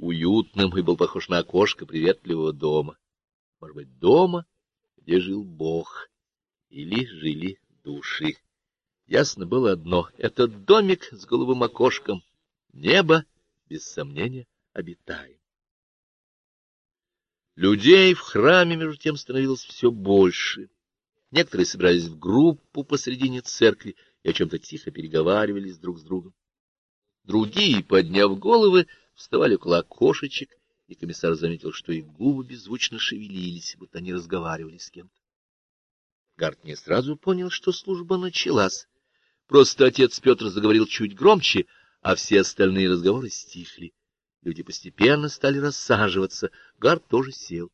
уютным и был похож на окошко приветливого дома. Может быть, дома, где жил Бог, или жили души. Ясно было одно — этот домик с голубым окошком, небо, без сомнения, обитаем. Людей в храме, между тем, становилось все больше. Некоторые собирались в группу посредине церкви и о чем-то тихо переговаривались друг с другом. Другие, подняв головы, вставали около окошечек, и комиссар заметил, что их губы беззвучно шевелились, будто они разговаривали с кем-то. Гарт не сразу понял, что служба началась. Просто отец Петр заговорил чуть громче, а все остальные разговоры стихли. Люди постепенно стали рассаживаться. Гарт тоже сел.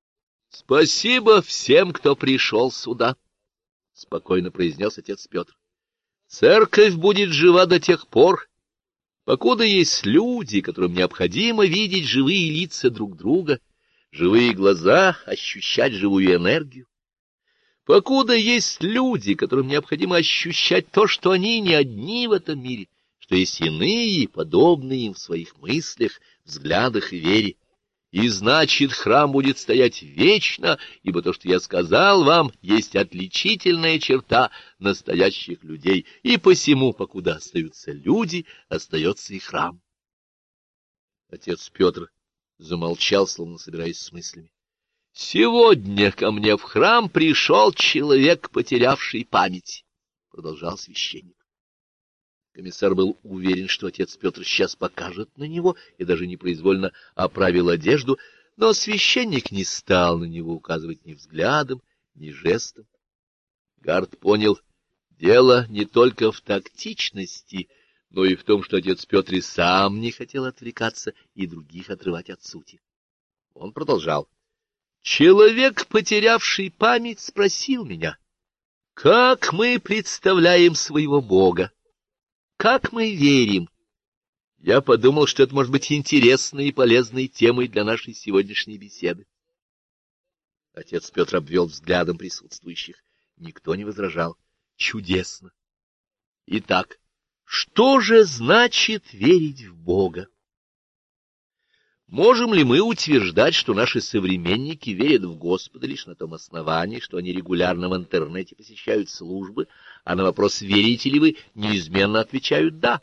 — Спасибо всем, кто пришел сюда, — спокойно произнес отец Петр. — Церковь будет жива до тех пор, покуда есть люди, которым необходимо видеть живые лица друг друга, живые глаза, ощущать живую энергию. Покуда есть люди, которым необходимо ощущать то, что они не одни в этом мире, что есть иные, подобные им в своих мыслях, взглядах и вере. И значит, храм будет стоять вечно, ибо то, что я сказал вам, есть отличительная черта настоящих людей, и посему, покуда остаются люди, остается и храм. Отец Петр замолчал, словно собираясь с мыслями. «Сегодня ко мне в храм пришел человек, потерявший память», — продолжал священник. Комиссар был уверен, что отец Петр сейчас покажет на него и даже непроизвольно оправил одежду, но священник не стал на него указывать ни взглядом, ни жестом. Гард понял, дело не только в тактичности, но и в том, что отец Петр сам не хотел отвлекаться и других отрывать от сути. Он продолжал. Человек, потерявший память, спросил меня, как мы представляем своего Бога? Как мы верим? Я подумал, что это может быть интересной и полезной темой для нашей сегодняшней беседы. Отец Петр обвел взглядом присутствующих. Никто не возражал. Чудесно. Итак, что же значит верить в Бога? Можем ли мы утверждать, что наши современники верят в Господа лишь на том основании, что они регулярно в интернете посещают службы, а на вопрос «верите ли вы?» неизменно отвечают «да»?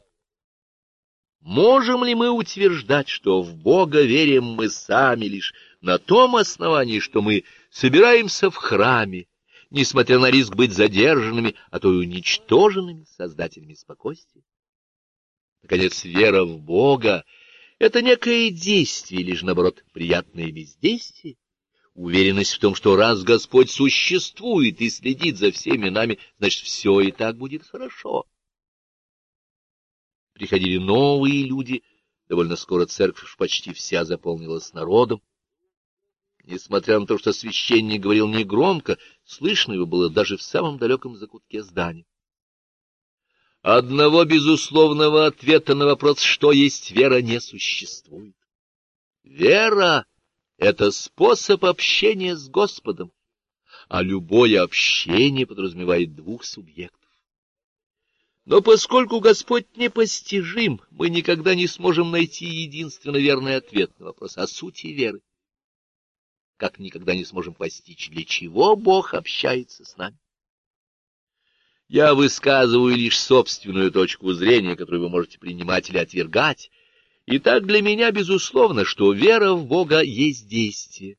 Можем ли мы утверждать, что в Бога верим мы сами лишь на том основании, что мы собираемся в храме, несмотря на риск быть задержанными, а то и уничтоженными создателями спокойствия? Наконец, вера в Бога — это некое действие, же, наоборот, приятное бездействие. Уверенность в том, что раз Господь существует и следит за всеми нами, значит, все и так будет хорошо. Приходили новые люди, довольно скоро церковь почти вся заполнилась народом. Несмотря на то, что священник говорил негромко, слышно его было даже в самом далеком закутке здания. Одного безусловного ответа на вопрос, что есть вера, не существует. Вера — это способ общения с Господом, а любое общение подразумевает двух субъектов. Но поскольку Господь непостижим, мы никогда не сможем найти единственно верный ответ на вопрос о сути веры. Как никогда не сможем постичь, для чего Бог общается с нами. Я высказываю лишь собственную точку зрения, которую вы можете принимать или отвергать. И так для меня безусловно, что вера в Бога есть действие,